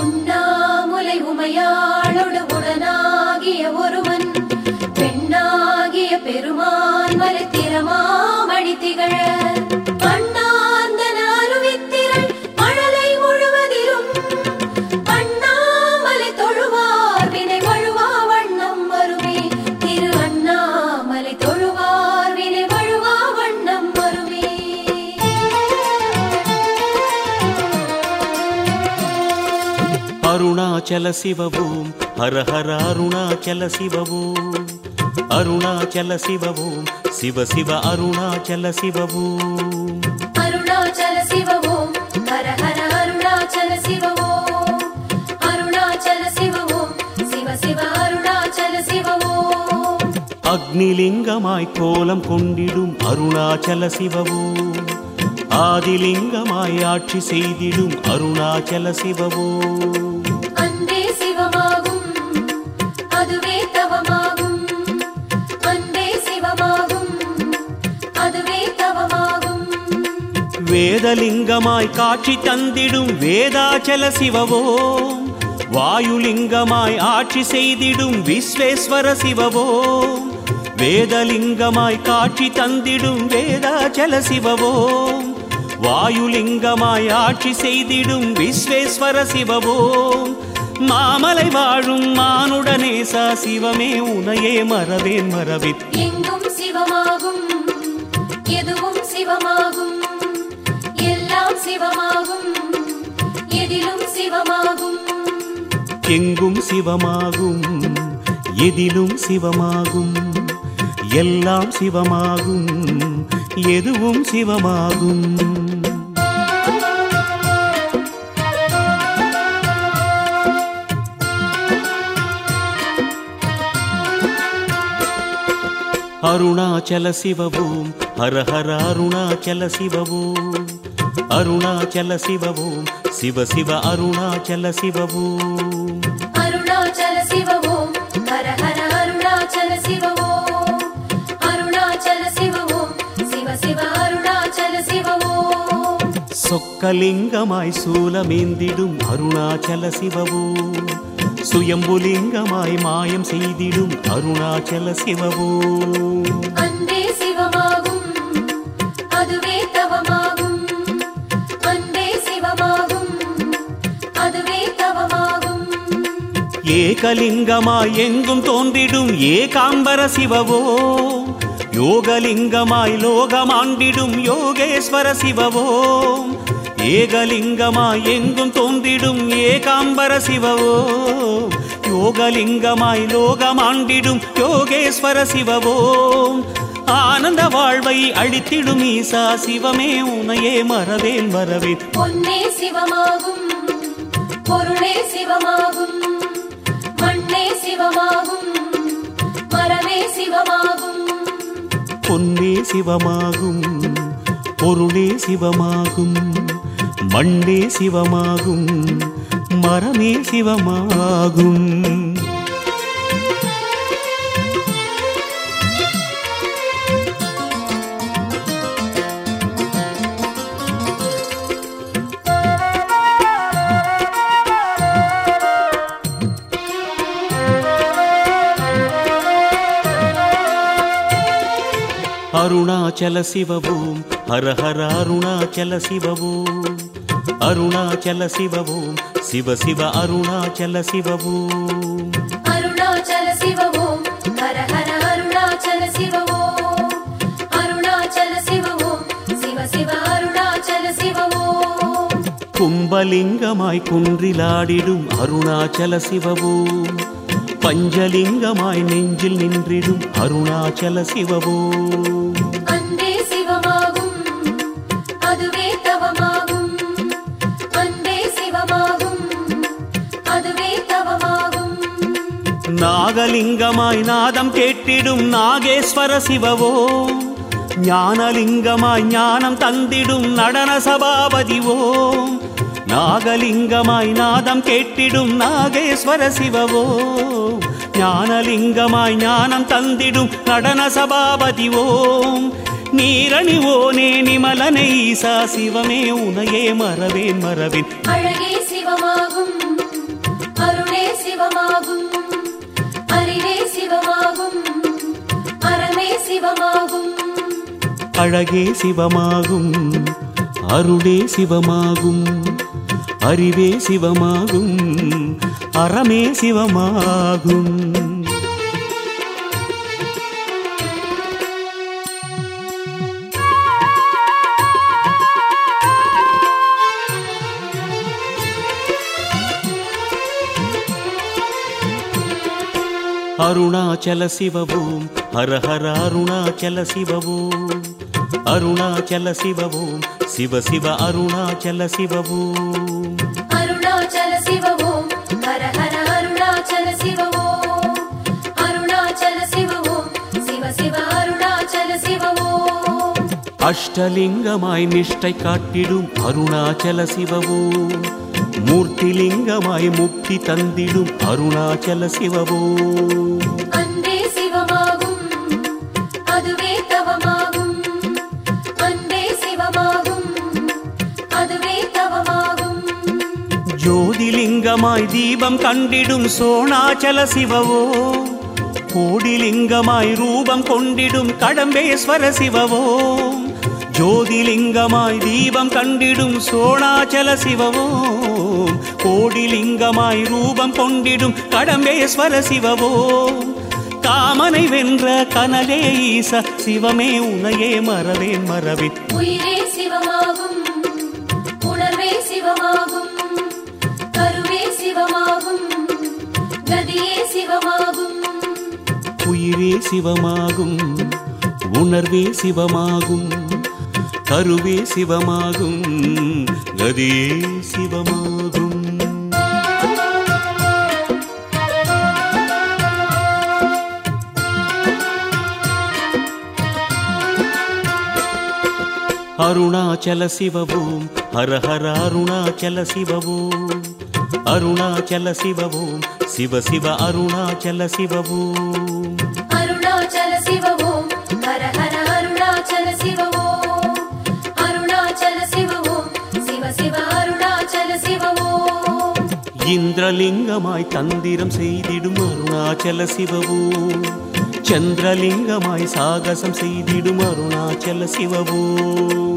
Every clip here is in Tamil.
உண்ணாமுலை உமையாளோடு உடனாகிய ஒருவன் பெண்ணாகிய பெருமான் மலை மலைத்திரமாமணி திகழ அருணாச்சல சிவவோம் ஹர ஹர அருணாச்சல சிவவோம் அருணாச்சல சிவவோம் சிவ சிவ அருணாச்சல சிவவோம் அருணாச்சல சிவவோம் ஹர ஹர அருணாச்சல சிவவோம் அருணாச்சல சிவவோம் சிவ சிவ அருணாச்சல சிவவோம் அக்னிலிங்கமாய் கோலம் கொண்டிடும் அருணாச்சல சிவவோம் ஆதிலிங்கமாய் ஆட்சி செய்திடும் அருணாச்சல சிவவோம் வேதலிங்கமாய் காட்சி தந்திடும் வேதாச்சல சிவவோம். வாயுலிங்கமாய் ஆட்சி செய்திடும் விஸ்வேஸ்வர சிவவோம். வேதலிங்கமாய் காட்சி தந்திடும் வேதாச்சல சிவவோம். வாயுலிங்கமாய் ஆட்சி செய்திடும் விஸ்வேஸ்வர சிவவோம். மாமலை வாழும் மானுடனே சா சிவமே உனையே மறவேன் மறவித் எங்கும் சிவமாகும் எதுவும் சிவமாகும். சிவமாகும். எதிலும் சிவமாகும். எங்கும் சிவமாகும் எதிலும் சிவமாகும். எல்லாம் சிவமாகும் எதுவும் சிவமாகும். அருணாச்சல சிவவோம் ஹர ஹர அருணாச்சல சிவவோம் அருணாச்சல சிவவோம் சிவ சிவ அருணாச்சல சிவவோம் அருணாச்சல சிவவோம் ஹர ஹர அருணாச்சல சிவவோம் அருணாச்சல சிவவோம் சிவ சிவ அருணாச்சல சிவவோம் சொக்கலிங்கமாய் சூலமேந்திடும் அருணாச்சல சிவவோம் சுயம்புலிங்கமாய் மாயம் செய்திடும் அருணாச்சல சிவவோம் ஏகலிங்கமாய் எங்கும் தோன்றிடும் ஏகாம்பர சிவவோ? யோகலிங்கமாய் லோகமாண்டிடும் யோகேஸ்வர சிவவோ? ஏகலிங்கமாய் எங்கும் தோன்றிடும் ஏகாம்பர சிவவோ? யோகலிங்கமாய் லோகமாண்டிடும் யோகேஸ்வர சிவவோ? ஆனந்த வாழ்வை அழித்திடும் ஈசா சிவமே உனையே மறவேன் மறவேன். பொன்னே சிவமாகும் பொருளே சிவமாகும். மண்ணே சிவமாகும் மரமே சிவமாகும். பொன்னே சிவமாகும் பொருளே சிவமாகும் மண்ணே சிவமாகும் மரமே சிவமாகும். அருணாச்சல சிவவோம் ஹர ஹர அருணாச்சல சிவவோம். அருணாச்சல சிவவோம் சிவ சிவ அருணாச்சல சிவவோம். அருணாச்சல சிவவோம் ஹர ஹர அருணாச்சல சிவவோம். அருணாச்சல சிவவோம் சிவ சிவ அருணாச்சல சிவவோம். கும்பலிங்கமாய் குன்றிலாடிடும் அருணாச்சல சிவவோம். பஞ்சலிங்கமாய் நெஞ்சில் நின்றிடும் அருணாச்சல சிவவோம். நாகலிங்கமாய் நாதம் கேட்டிடும் நாகேஸ்வர சிவவோ. ஞானலிங்கமாய் ஞானம் தந்திடும் நடன சபாபதிவோ. நாகலிங்கமாய் நாதம் கேட்டிடும் நாகேஸ்வர சிவவோ. ஞானலிங்கமாய் ஞானம் தந்திடும் நடன சபாபதிவோம் நீரணிவோனே நிமலனை ஈசா சிவமே உனையே மறவேன் மறவேன். அழகே சிவமாகும். அழகே சிவமாகும் அருளே சிவமாகும் அறிவே சிவமாகும் அறமே சிவமாகும். அருணாச்சல சிவபூம் ஹர ஹர அருணாச்சல சிவவோம் அருணாச்சல சிவவோம் சிவ சிவ அருணாச்சல சிவவோம் அருணாச்சல சிவ ஓம் ஹர ஹர அருணாச்சல சிவ ஓம் அருணாச்சல சிவ ஓம் சிவ சிவ அருணாச்சல சிவ ஓம் அஷ்டலிங்கமாய் நிஷ்டை காட்டிடும் அருணாச்சல சிவவோம் மூர்த்திலிங்கமாய் முக்தி தந்திடும் அருணாச்சல சிவவோம் ஜோதிலிங்கமாய் தீபம் கண்டிடும் சோணாச்சல சிவவோ. கோடிலிங்கமாய் ரூபம் கொண்டிடும் கடம்பேஸ்வர சிவவோ. ஜோதிலிங்கமாய் தீபம் கண்டிடும் சோணாச்சல சிவவோ. கோடிலிங்கமாய் ரூபம் கொண்டிடும் கடம்பேஸ்வர சிவவோ. காமனை வென்ற கனலே ஈச சிவமே உனையே மறவேன் மறவேன். உயிரே சிவமாகும் உணர்வே சிவமாகும். சிவமாகும். கதியே சிவமாகும். உயிரே சிவமாகும். உணர்வே சிவமாகும். கருவே சிவமாகும். கதியே சிவமாகும். அருணாச்சல சிவவோம் ஹர ஹர அருணாச்சல சிவவோம் அருணாச்சல சிவவோம் சிவ சிவ அருணாச்சல சிவவோம் அருணாச்சல சிவ ஓம் ஹர ஹர அருணாச்சல சிவ ஓம் அருணாச்சல சிவ ஓம் சிவ சிவ அருணாச்சல சிவ ஓம் இந்திரலிங்கமாய் தந்திரம் செய்திடும் அருணாச்சல சிவவோம் சந்திரலிங்கமாய் சாகசம் செய்திடும் அருணாச்சல சிவவோம்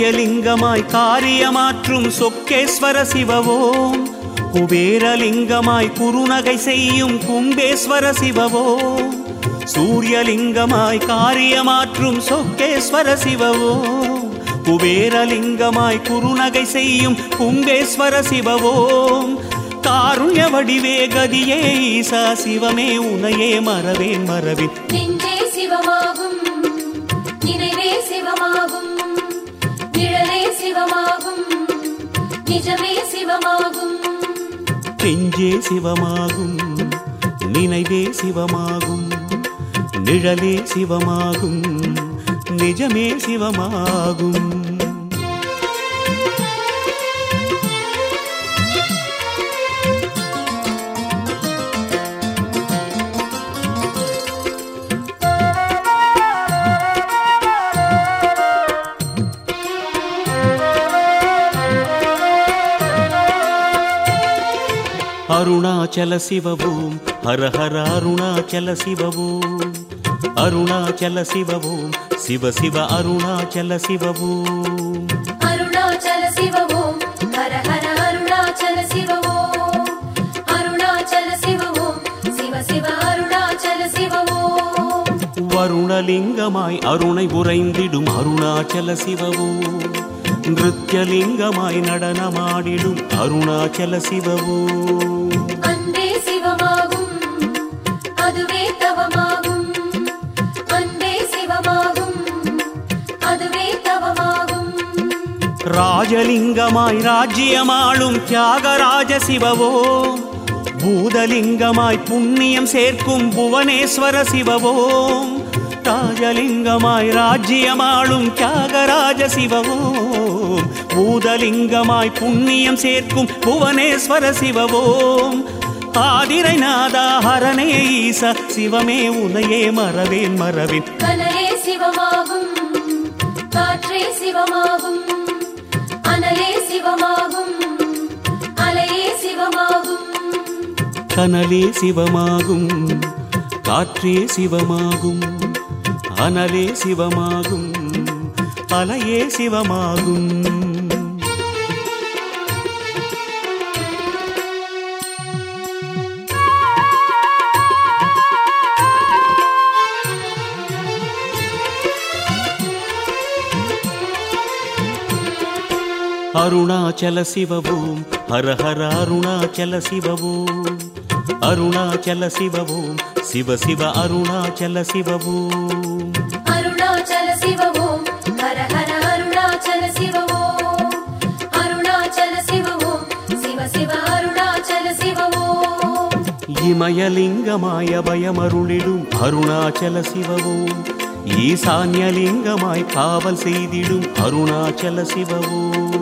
சூரியலிங்கமாய் காரியமாற்றும் சொக்கேஸ்வர சிவவோம். குபேரலிங்கமாய் குறுநகை செய்யும் கும்பேஸ்வர சிவவோம். சூரியலிங்கமாய் காரியமாற்றும் சொக்கேஸ்வர சிவவோம். குபேரலிங்கமாய் குறுநகை செய்யும் கும்பேஸ்வர சிவவோம். காருண்ய வடிவே கதியே ஈசா சிவமே உனையே மறவேன் மறவேன். சிவமாகும் சிவமாகும். நிஜமே சிவமாகும். நெஞ்சே சிவமாகும் நினைவே சிவமாகும் நிழலே சிவமாகும் நிஜமே சிவமாகும். அருணாச்சல சிவவோம் ஹர ஹர அருணாச்சல சிவவோம் அருணாச்சல சிவவோம் சிவ சிவ அருணாச்சல சிவவோம் அருணாச்சல சிவ ஓம் ஹர ஹர அருணாச்சல சிவ ஓம் அருணாச்சல சிவ ஓம் சிவ சிவ அருணாச்சல சிவ ஓம் வருணலிங்கமாய் அருணை உறைந்திடும் அருணாச்சல சிவவோம் நிருத்யலிங்கமாய் நடனமாடிடும் அருணாச்சல சிவவோம் ராஜலிங்கமாய் ராஜ்யமாளும் தியாகராஜ சிவவோ. பூதலிங்கமாய் புண்ணியம் சேர்க்கும் புவனேஸ்வர சிவவோம் ராஜலிங்கமாய் ராஜ்யமாளும் தியாகராஜ சிவவோம் பூதலிங்கமாய் புண்ணியம் சேர்க்கும் புவனேஸ்வர சிவவோம் ஆதிரை நாதா ஹரனே ஈச சிவமே உனையே மறவேன் மறவேன். கனலே சிவமாகும் காற்றே சிவமாகும். சிவமாகும். அலையே சிவமாகும். கனலே சிவமாகும். காற்றே சிவமாகும். அனலே சிவமாகும். அலையே சிவமாகும். அருணாச்சல சிவவோம் ஹர ஹர அருணாச்சல சிவவோம் அருணாச்சல சிவவோம் சிவ சிவ அருணாச்சல சிவவோம் அருணாச்சல சிவ ஓம் ஹர ஹர அருணாச்சல சிவ ஓம் அருணாச்சல சிவ ஓம் சிவ சிவ அருணாச்சல சிவ ஓம் இமயலிங்கமாய பயமருளிடும் அருணாச்சல சிவவோம் ஈசான்யலிங்கமாய் காவல் செய்திடும் அருணாச்சல சிவவோம்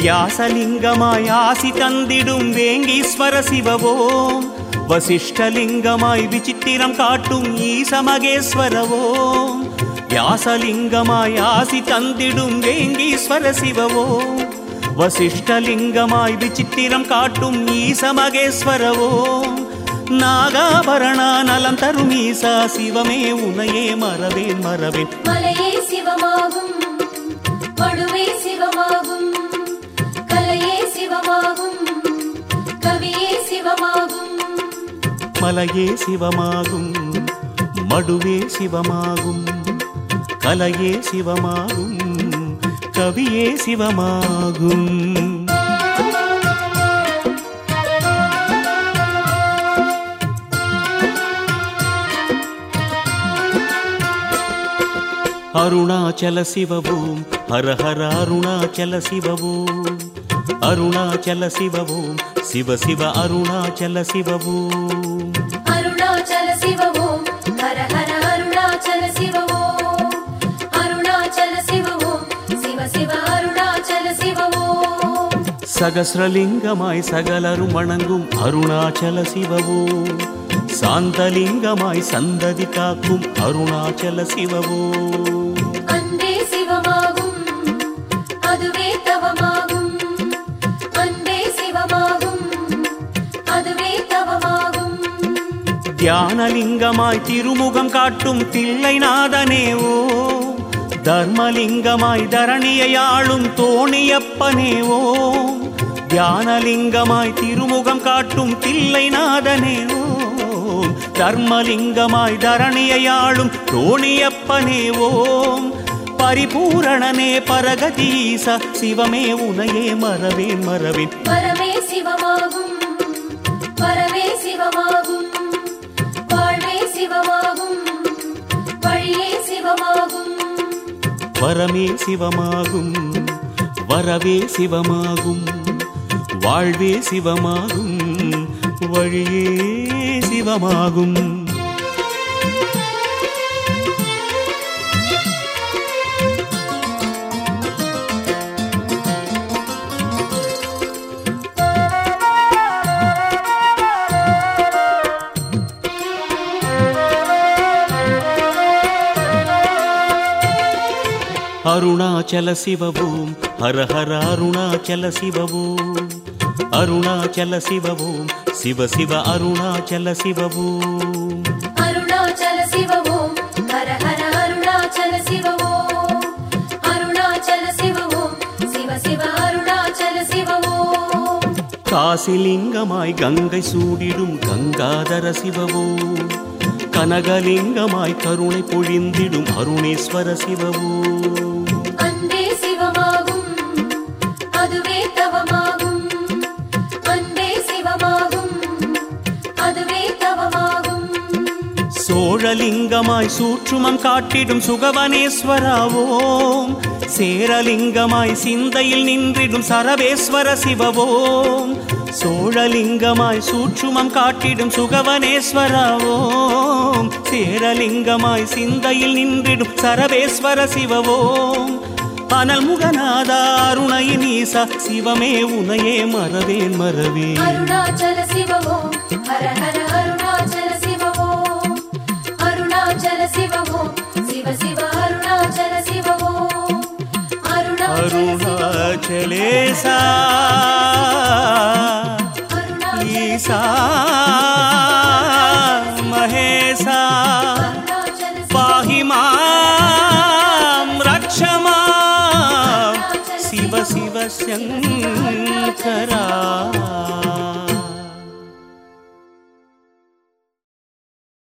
வியாசலிங்கமாய் ஆசி தந்திடும் வேங்கீஸ்வர சிவவோம் வசிஷ்டலிங்கமாய் விசித்திரம் காட்டும் ஈசமகேஸ்வரவோம் வியாசலிங்கமாய் ஆசி தந்திடும் வேங்கீஸ்வர சிவவோம் வசிஷ்டலிங்கமாய் விசித்திரம் காட்டும் ஈசமகேஸ்வரவோம் நாகாபரணா நலம் தரும் ஈசா சிவமே உனையே மறவேன் மறவேன். மலையே சிவமாகும். மலையே சிவமாகும் மடுவே சிவமாகும் கலையே சிவமாகும் கவியே சிவமாகும் அருணாச்சல சிவவோம் ஹர ஹர அருணாச்சல சிவவோம் அருணாச்சல சிவவோம் சிவ சிவ அருணாச்சல சிவவோம் சகசிரலிங்கமாய் சகலரும் வணங்கும் அருணாச்சல சிவவோம் சாந்தலிங்கமாய் சந்ததி காக்கும் அருணாச்சல தவமாகும். தியானலிங்கமாய் திருமுகம் காட்டும் தில்லைநாதனே ஓ தர்மலிங்கமாய் தரணியை ஆளும் தோணியப்பனே ஓ தியானலிங்கமாய் திருமுகம் காட்டும் தில்லைநாதனே. ஓ தர்மலிங்கமாய் தரணியை ஆளும் தோணியப்பனே. ஓம். பரிபூரணனே பரகதீச சிவமே உனையே மறவேன் மறவேன். பரமே சிவமாகும் பரமே சிவமாகும் வாழ்வே சிவமாகும் வழியே சிவமாகும். வரமே சிவமாகும் வரவே சிவமாகும். வாழ்வே சிவமாகும் வழியே சிவமாகும். அருணாச்சல சிவவோம் ஹர ஹர அருணாச்சல சிவவோம் அருணாச்சல சிவவோம் சிவ சிவ அருணாச்சல சிவவோம். அருணாச்சல சிவ ஓம் ஹர ஹர அருணாச்சல சிவ ஓம் அருணாச்சல சிவ ஓம் சிவ சிவ அருணாச்சல சிவ ஓம் காசிலிங்கமாய் கங்கை சூடிடும் கங்காதர சிவவோம். கனகலிங்கமாய் கருணை பொழிந்திடும் அருணேஸ்வர சிவவோம். சேரலிங்கமாய் சூற்றுமம் காட்டிடும் சுகவனேஸ்வராவோம். சேரலிங்கமாய் சிந்தையில் நின்றிடும் சரவேஸ்வர சிவவோம். சோழலிங்கமாய் சூற்றுமம் காட்டிடும் சுகவனேஸ்வராவோம். சேரலிங்கமாய் சிந்தையில் நின்றிடும் சரவேஸ்வர சிவவோம். அனல் முகநாதா அருணையின் ஈசா சிவமே உனையே மறவேன் மறவேன். அருணாச்சல சிவ ஹர ஹர. அச்சலேசா ஈசா